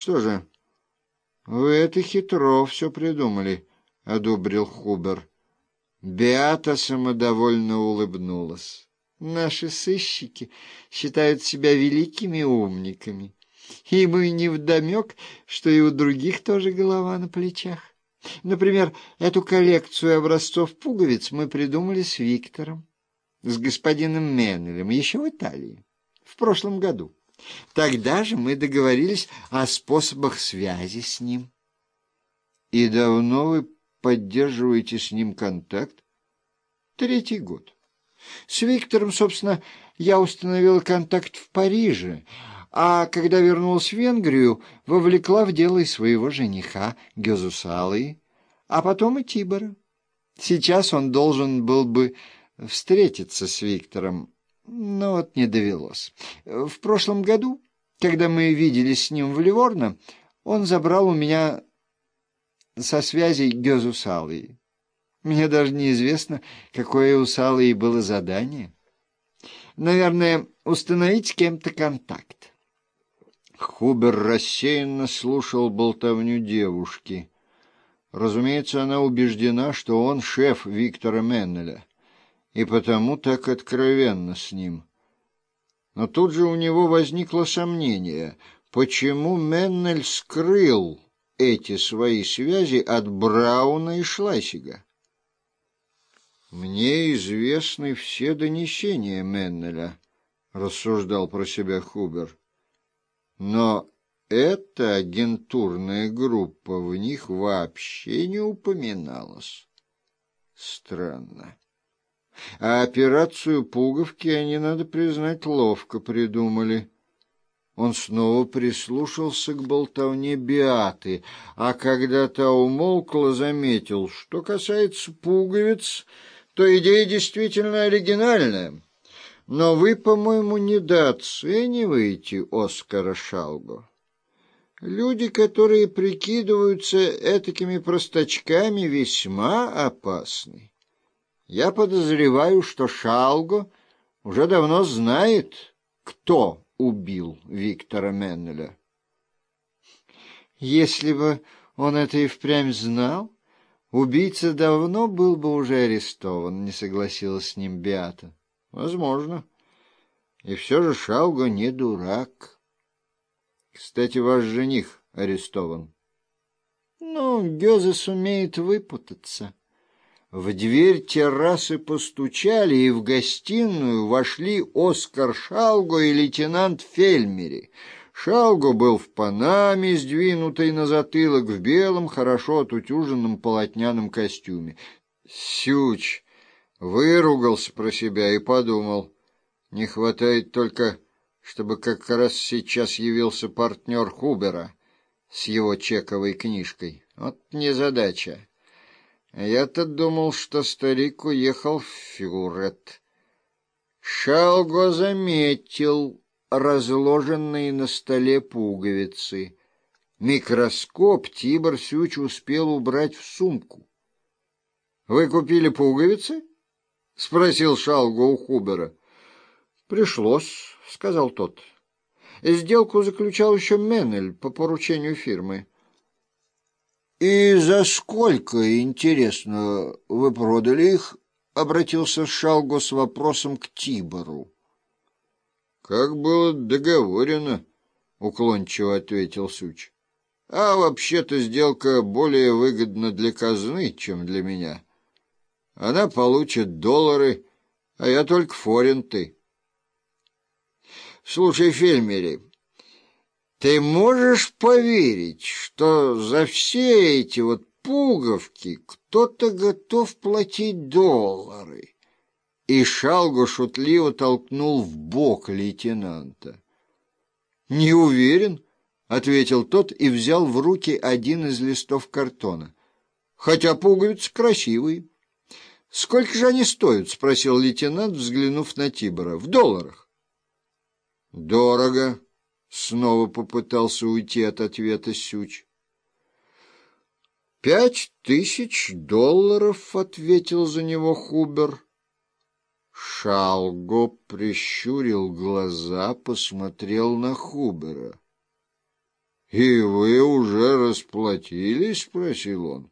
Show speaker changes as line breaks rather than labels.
Что же, вы это хитро все придумали, — одобрил Хубер. Беата самодовольно улыбнулась. Наши сыщики считают себя великими умниками. Им и невдомек, что и у других тоже голова на плечах. Например, эту коллекцию образцов пуговиц мы придумали с Виктором, с господином Меннелем, еще в Италии, в прошлом году. Тогда же мы договорились о способах связи с ним. И давно вы поддерживаете с ним контакт? Третий год. С Виктором, собственно, я установила контакт в Париже, а когда вернулась в Венгрию, вовлекла в дело и своего жениха Гезусалы, а потом и Тибора. Сейчас он должен был бы встретиться с Виктором, но вот не довелось. В прошлом году, когда мы виделись с ним в Ливорно, он забрал у меня со связи Гезу Салы. Мне даже неизвестно, какое у Салы было задание. Наверное, установить с кем-то контакт. Хубер рассеянно слушал болтовню девушки. Разумеется, она убеждена, что он шеф Виктора Меннеля и потому так откровенно с ним. Но тут же у него возникло сомнение, почему Меннель скрыл эти свои связи от Брауна и Шлайсига. «Мне известны все донесения Меннеля», — рассуждал про себя Хубер. «Но эта агентурная группа в них вообще не упоминалась. Странно. А операцию пуговки они, надо признать, ловко придумали. Он снова прислушался к болтовне Биаты, а когда та умолкла, заметил, что касается пуговиц, то идея действительно оригинальная. Но вы, по-моему, недооцениваете Оскара Шалго. Люди, которые прикидываются этакими простачками, весьма опасны. Я подозреваю, что Шалго уже давно знает, кто убил Виктора Меннеля. Если бы он это и впрямь знал, убийца давно был бы уже арестован, не согласилась с ним Биата. Возможно. И все же Шалго не дурак. Кстати, ваш жених арестован. Ну, Гёзе сумеет выпутаться. В дверь террасы постучали, и в гостиную вошли Оскар Шалго и лейтенант Фельмери. Шалго был в панаме, сдвинутой на затылок, в белом, хорошо отутюженном полотняном костюме. Сюч выругался про себя и подумал, не хватает только, чтобы как раз сейчас явился партнер Хубера с его чековой книжкой. Вот незадача. Я-то думал, что старик уехал в Фюрет. Шалго заметил разложенные на столе пуговицы. Микроскоп Тибор Сюч успел убрать в сумку. — Вы купили пуговицы? — спросил Шалго у Хубера. — Пришлось, — сказал тот. Сделку заключал еще Меннель по поручению фирмы. «И за сколько, интересно, вы продали их?» — обратился Шалго с вопросом к Тибору. «Как было договорено», — уклончиво ответил Суч. «А вообще-то сделка более выгодна для казны, чем для меня. Она получит доллары, а я только форинты». «Слушай, Фельмери, ты можешь поверить, что за все эти вот пуговки кто-то готов платить доллары? И Шалго шутливо толкнул в бок лейтенанта. «Не уверен», — ответил тот и взял в руки один из листов картона. «Хотя пуговицы красивые». «Сколько же они стоят?» — спросил лейтенант, взглянув на Тибора. «В долларах». «Дорого», Снова попытался уйти от ответа Сюч. «Пять тысяч долларов», — ответил за него Хубер. Шалго прищурил глаза, посмотрел на Хубера. «И вы уже расплатились?» — спросил он.